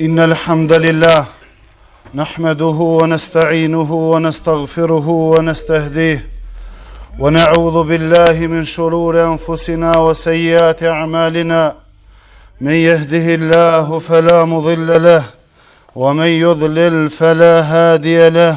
إن الحمد لله نحمده ونستعينه ونستغفره ونستهديه ونعوذ بالله من شرور أنفسنا وسيئات أعمالنا من يهده الله فلا مضل له ومن يضلل فلا هادي له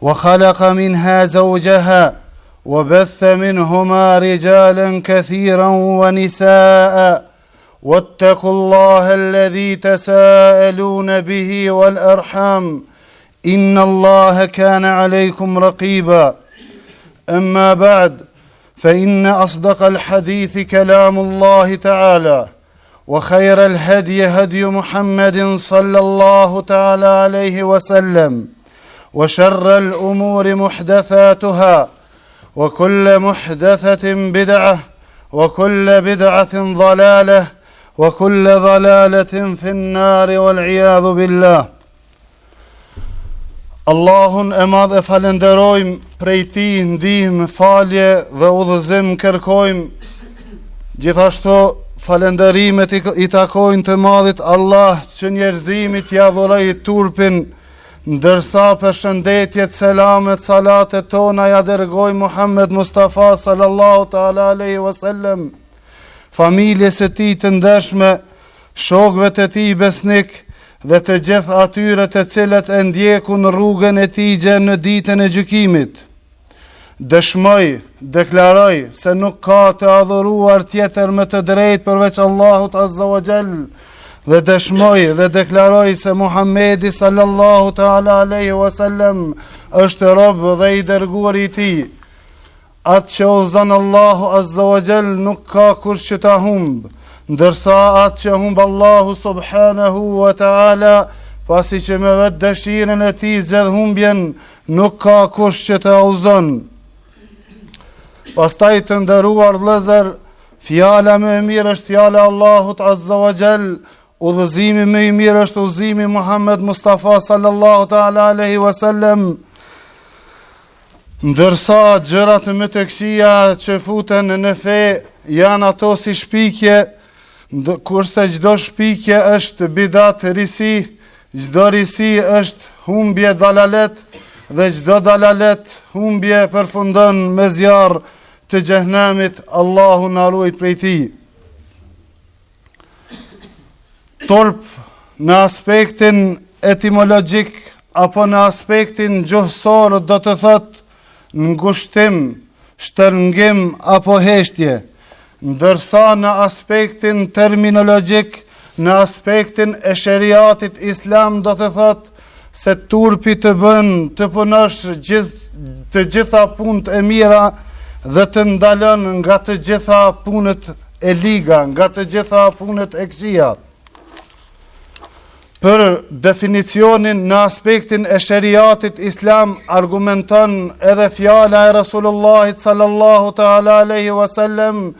وخلق منها زوجها وبث منهما رجالا كثيرا ونساء واتقوا الله الذي تساءلون به والارحام إن الله كان عليكم رقيبا أما بعد فإن أصدق الحديث كلام الله تعالى وخير الهدي هدي محمد صلى الله تعالى عليه وسلم وشر الأمور محدثاتها وكل محدثة بدعة وكل بدعة ضلالة وكل ضلالة في النار والعياذ بالله Allahun e madh e falenderojmë, prej tij ndihmë, falje dhe udhëzim kërkojmë. Gjithashtu falenderimet i takojnë të madhit Allah që njerëzimit ia dhuroi turpin, ndërsa përshëndetjet, selamet, salatet tona ia dërgojmë Muhammed Mustafa sallallahu taala alaihi wasallam, familjes së tij të ndershme, Shokëve të tij besnikë dhe të gjithë atyre të cilët e ndjekun rrugën e tij gjer në ditën e gjykimit. Dëshmoj, deklaroj, se nuk ka të adhuruar tjetër me të drejtë përveç Allahut Azza wa Jall, dhe dëshmoj dhe deklaroj se Muhammedi sallallahu ta'ala aleyhi wa sallam është rob dhe i dërguari i tij. Atë që udhëzon Allahu Azza wa Jall nuk ka kush që ta humb, ndërsa atë që humb Allahu Subhanahu wa Taala, pasi që me vetëdëshirën e tij zgjedh humbjen, nuk ka kush që ta udhëzon. Pastaj të nderuar vëllezër, fjala më e mirë është fjala e Allahut Azza wa Jall, Udhëzimi më i mirë është udhëzimi i Muhammed Mustafa sallallahu ta'ala aleyhi wa sallam, ndërsa gjërat më të këqija që futen në fe janë ato si shpikje, kurse çdo shpikje është bidat risi, çdo risi është humbje dalalet, dhe çdo dalalet humbje përfundon me zjarr të xhehnemit, Allahu na ruajt prej tij. Turp në aspektin etimologjik apo në aspektin gjuhësor do të thotë ngushtim, shtërngim apo heshtje, ndërsa në aspektin terminologjik, në aspektin e sheriatit islam do të thotë Se turpi të bën të punosh të gjitha punët e mira dhe të ndalon nga të gjitha punët e liga, nga të gjitha punët e këqija. Për definicionin në aspektin e sheriatit islam argumenton edhe fjala e Rasulullahit sallallahu ta'ala aleyhi wa sallam,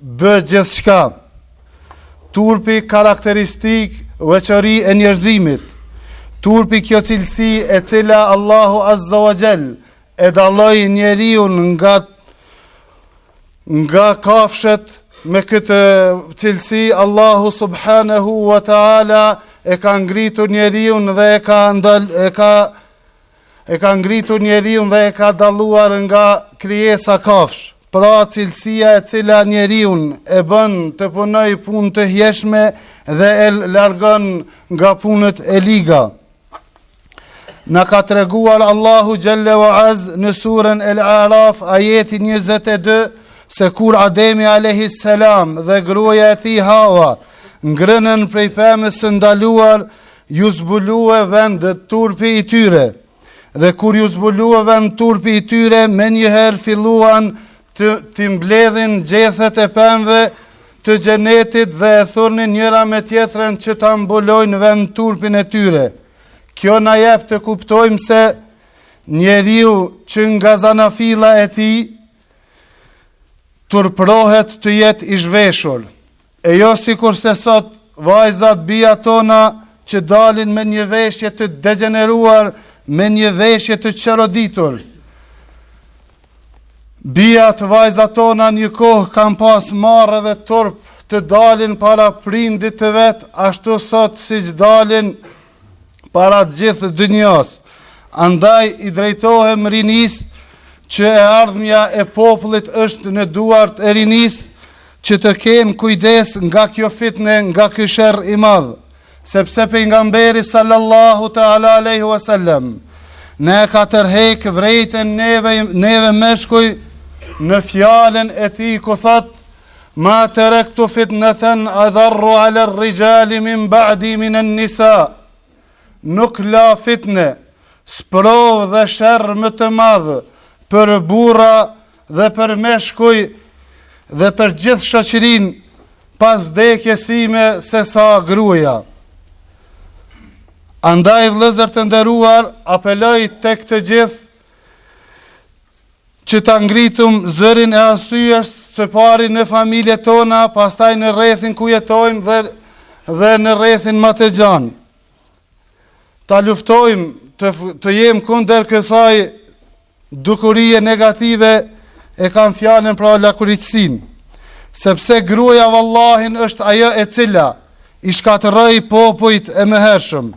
Bën gjithçka. Turpi karakteristikë veçori e njerëzimit. Turpi kjo cilësi e cila Allahu Azza wa Jall e dalloi njeriun nga nga kafshët me këtë cilësi Allahu subhanahu wa taala e ka ngritur njeriun dhe e ka ndal e ka E ka ngritur njeriun dhe e ka dalluar nga krijesa kafshë. Pra, cilësia e cila njeriun e bën të punojë punë të hjeshme dhe e largon nga punët e liga. Na ka treguar Allahu Gjelle wa Az në surën El Araf, ajeti 22, se kur Ademi a.s. dhe gruaja e tij Hawa, ngrënën prej pemës së ndaluar, Ju zbulue vend turpi i tyre, dhe kur ju zbulue vend turpi i tyre, menjëherë filluan të t'i mbledhin gjethet e pemve të xhenetit dhe e thurnin njëra me tjetren që ta mbulojnë vend turpin e tyre. Kjo na jep të kuptojmë se njeriu që nga zanafilla e tij turprohet të jetë i zhveshur. E jo sikurse sot vajzat bijat tona që dalin me një veshje të degjeneruar, me një veshje të çoroditur. Bijat vajzat tona një kohë kanë pas marre dhe turp të dalin para prindit të vet, ashtu sot siç dalin para të gjithë dynjas, andaj i drejtohem rinisë që e ardhmja e popullit është në duart e rinisë që të kenë kujdes nga kjo fitne, nga ky sherr i madh, sepse pejgamberi sallallahu ta'ala alaihi wasallam na ka tërhek vrejtjen neve neve meshkuj në fjalën e tij ku thotë Ma terektu fitneten adarru ala rrixhali min ba'di minen nisa. Nuk la fitne, sprovë dhe sherr më të madh për burra dhe për meshkuj dhe për gjithë shoqërinë pas vdekjes sime sesa gruaja. Andaj vllezër të nderuar, apeloj tek të gjithë që ta ngritim zërin e arsyes së pari në familjet tona, pastaj në rrethin ku jetojmë dhe dhe në rrethin më të gjanë. Ta luftojmë të të jem kundër kësaj dukurie negative e kam fjalën pra lakuriqësinë. Sepse gruaja vallahin është ajo e cila i shkatërroi popujt e mëhershëm.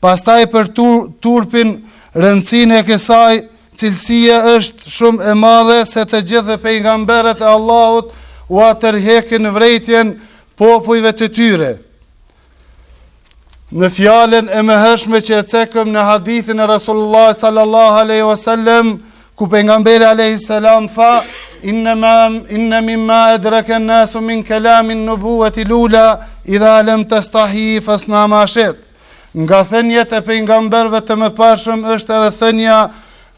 Pastaj për tur, turpin, rëndësinë e kësaj, cilësia është shumë e madhe se të gjithë pejgamberët e Allahut ua tërhekin vrejtjen popujve të tyre. Në fjalën e mëhershme që e cekëm në hadithin e Rasulullah sallallahu aleyhi wasallam, Ku pejgamberi alayhi salam tha inna ma inna mimma adraka an-nas min kalam an-nubuwati lula idha lam tastahi fasna ma shit. Nga thënjet e pejgamberëve të mëparshëm është edhe thënia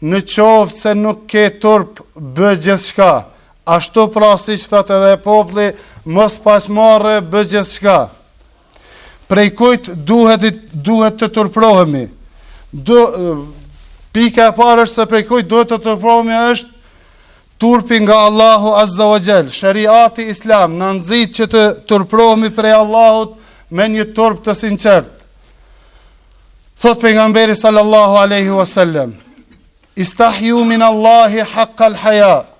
në qoftë se nuk ke turp bë gjithçka. Ashtu pra siç thotë edhe populli mos paç marre bë gjithçka. Prej kujt duhet duhet të turprohemi? Do pika e parë është se prej kujt duhet të turprohemi është turpi nga Allahu Azza wa Jall. Sheriati Islam na nxit që të turprohemi prej Allahut me një turp të sinqert. Thot pejgamberi sallallahu alaihi wasallam: "Istahyu min Allahi haqqal haya."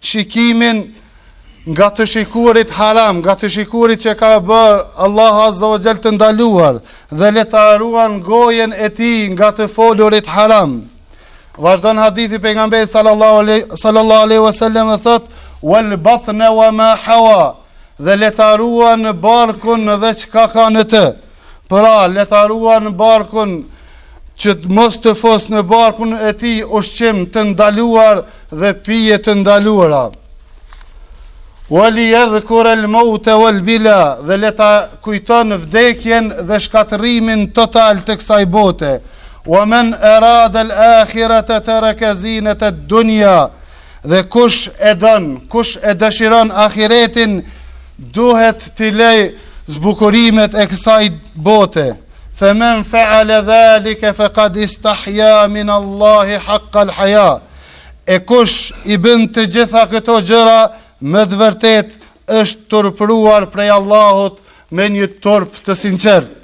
shikimin nga të shikuarit haram, nga të shikuarit që ka bërë Allahu Azza wa Jall të ndaluar dhe le ta ruan gojën e tij nga të folurit haram. Vazhdon hadithi pejgamberit sallallahu alaihi sallallahu alaihi wasallam dhe thotë wal batna wa ma hawa Dhe le ta ruan barkun dhe çka ka në të. Pra, le ta ruan barkun që mos të fus në barkun e tij ushqim të ndaluar dhe pije të ndaluara. Wal jedhkur el maute wal bila dhe le ta kujton vdekjen dhe shkatërrimin total të kësaj bote. Wa men erada el akhirate tereke zinete dunja Dhe kush e don, kush e dëshiron ahiretin, duhet t'i lej zbukurimet e kësaj bote. Fe men feale dhalike fe kad istahja min Allahi hakkal haja. E kush i bën të gjitha këto gjëra, me të vërtetë është turpruar prej Allahut me një turp të sinqertë.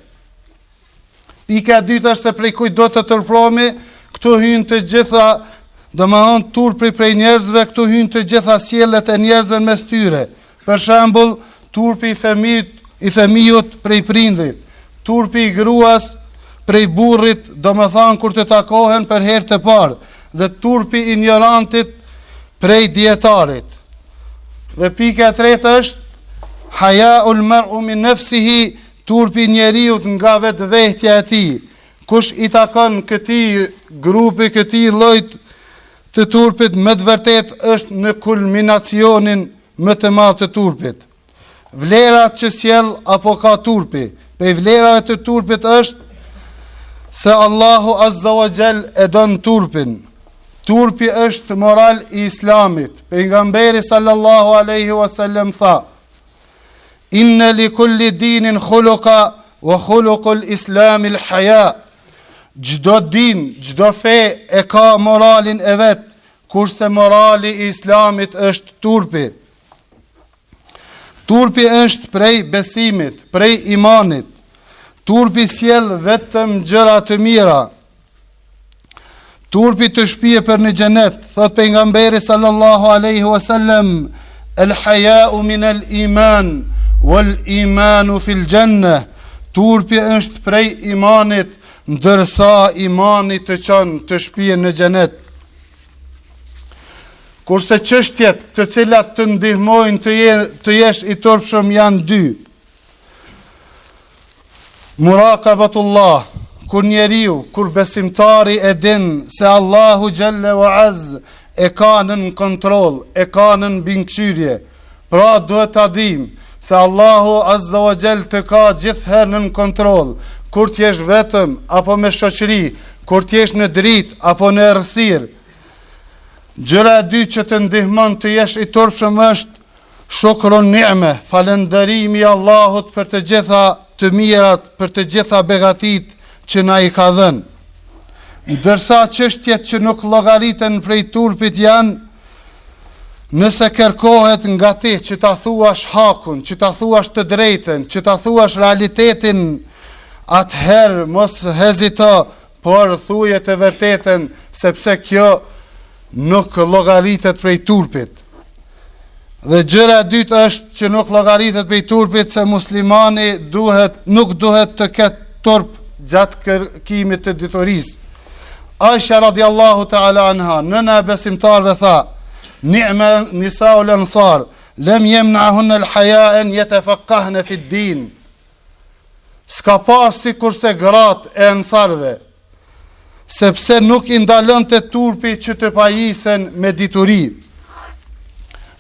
Pika e dytë është se prej kujt duhet të turprohemi, këtu hyjnë të gjitha, domethënë turpi prej njerëzve, këtu hyjnë të gjitha sjelljet e njerëzve mes tyre. Për shembull, turpi i fëmijut, i fëmijut prej prindrit, turpi i gruas prej burrit, domethënë kur të takohen për herë të parë, dhe turpi i injorantit prej dietarit. Dhe pika e tretë është haja ul mar'u min nafsihi Turpi i njeriut nga vetvetja e tij, kush i takon këtij grupi këtij lloji të turpit me të vërtetë është në kulminacionin më të madh të turpit. Vlera që sjell apo ka turpi, prej vlerave të turpit është se Allahu Azza wa Jall e don turpin. Turpi është moral i Islamit. Pejgamberi sallallahu alaihi wasallam tha: Inna likulli dinin khuluka wa khulukul islami el haya. Çdo din, çdo fe e ka moralin e vet, kurse morali i islamit është turpi. Turpi është prej besimit, prej imanit. Turpi sjell vetëm gjëra të mira, Turpi të shpie për në xhenet, thotë pejgamberi sallallahu aleyhi wa sallem, el hajau min el iman, uel imanu fil xhenne, turpi është prej imanit, ndërsa imani të qon, të shpie në xhenet. Kurse çështjet të cilat të ndihmojnë të, je, të jesh i turpshëm janë dy, Muraqabatullah, kur njeriu, kur besimtari e din se Allahu Xhelle wa Azze e ka nën kontroll, e ka nën mbikëqyrje, pra duhet ta dimë se Allahu Azza wa Xhell të ka gjithherë nën kontroll, kur t'jesh vetëm apo me shoqëri, kur t'jesh në dritë apo në errësirë. Gjëra e dytë që të ndihmon të jesh i turpshëm është Shukrun ni'me, falënderimi i Allahut për të gjitha të mirat, për të gjitha begatitë që na i ka dhënë. Ndërsa çështjet që nuk llogariten prej turpit janë Nëse kërkohet nga ti që ta thuash hakun, që ta thuash të drejtën, që ta thuash realitetin, atëherë mos hezito Por thuje të vërtetën sepse kjo nuk llogaritet prej turpit. Dhe gjëra e dytë është që nuk llogaritet prej turpit se muslimani duhet, nuk duhet të ketë turp gjatë kërkimit të diturisë. Aisha radiallahu ta'ala anha, nëna e besimtarëve tha, Ni'me nisaul ensar, lem jemna'hunnel hajau en jetefekkahne fid din. S'ka pas sikurse gratë e ensarve, sepse nuk i ndalonte turpi që të pajisen me dituri.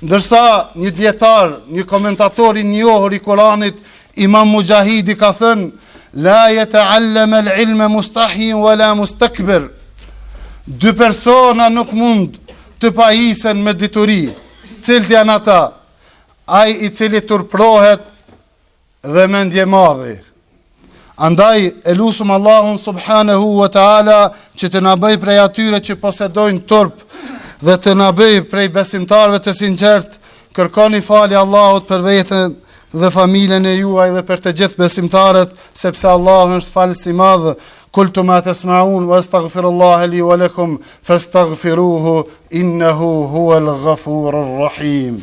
Ndërsa një dijetar, një komentator i njohur i Kuranit, imam Muxhahidi ka thënë, la jeteallemul ilme mustahjin wa la mustakbir, dy persona nuk mund të pajisen me dituri, cilët janë ata, ai i cili turpërohet, dhe mendjemadhi. Andaj e lusim Allahun subhanahu wa taala që të na bëjë prej atyre që posedojnë turp dhe të na bëjë prej besimtarëve të sinqertë. Kërkoni falje Allahut për veten dhe familjen e juaj dhe për të gjithë besimtarët, sepse Allahu është falës i madh. Kultu ma tasmaun wa astaghfirullaha li wa lakum fastaghfiruhu innahu huwal ghafurur rahim.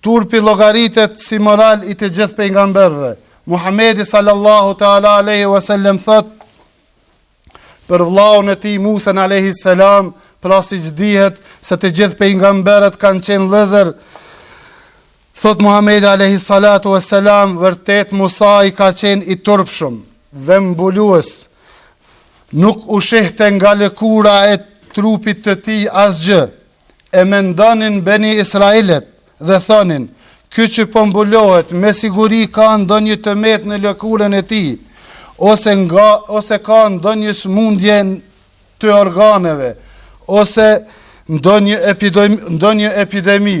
Turpi llogaritet si moral i të gjithë pejgamberëve. Muhamedi sallallahu taala alaihi wasallam thot për vëllaun e tij Musën alaihi salam, pra siç dihet se të gjithë pejgamberët kanë qenë vëllezër. Thot Muhamedi alaihi salatu wasalam, vërtet Musai ka qenë i turpshëm dhe mbulues. Nuk u shihte nga lëkura e trupit të tij asgjë. e mendonin Beni Israilet dhe thonin, ky që po mbulohet me siguri ka ndonjë të metë në lëkurën e tij, ose nga ose ka ndonjë smundje të organeve, ose ndonjë epidemi.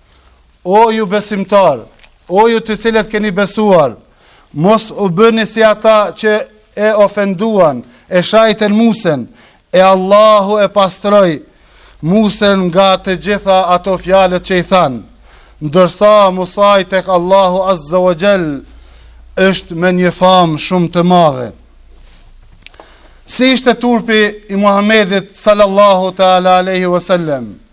O ju besimtar, o ju të cilët keni besuar, mos u bëni si ata që e ofenduan, e shajtën Musën, e Allahu e pastroi Musën nga të gjitha ato fjalët që i thanë, ndërsa Musai tek Allahu azza wa xhel, është me një famë shumë të madhe. Si ishte turpi i Muhammedit sallallahu ta'ala aleyhi wa sallam,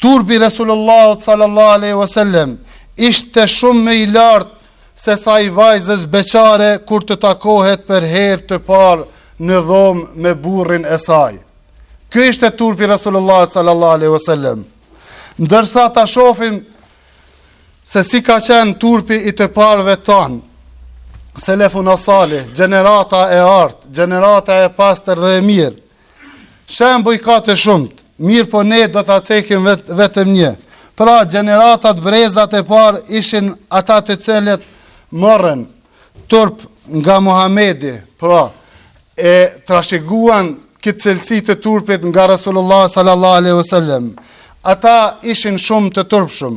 Turpi i Resulullahut sallallahu alaihi wasallam ishte shumë më i lartë se sa i vajzës beqare kur të takohet për herë të parë në dhomë me burrin e saj. Ky ishte turpi i Resulullahut sallallahu alaihi wasallam. Ndërsa ta shofim se si ka qenë turpi i të parëve tanë, Selefun as-salih, gjenerata e artë, gjenerata e pastër dhe e mirë, Shembuj ka të shumtë, mirëpo ne do ta cekim vetëm një. Pra, gjeneratat, brezat e parë ishin ata të cilët morën turp nga Muhamedi, pra e trashëguan këtë cilësi të turpit nga Resulullah sallallahu alaihi wasallam. Ata ishin shumë të turpshëm.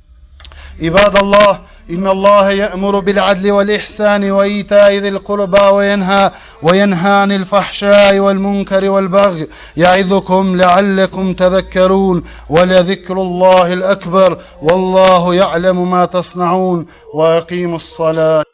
عباد الله إن الله يأمر بالعدل والإحسان وإيتاء ذي القربى وينهى وينهى عن الفحشاء والمنكر والبغي يعظكم لعلكم تذكرون ولذكر الله الأكبر والله يعلم ما تصنعون وأقيموا الصلاة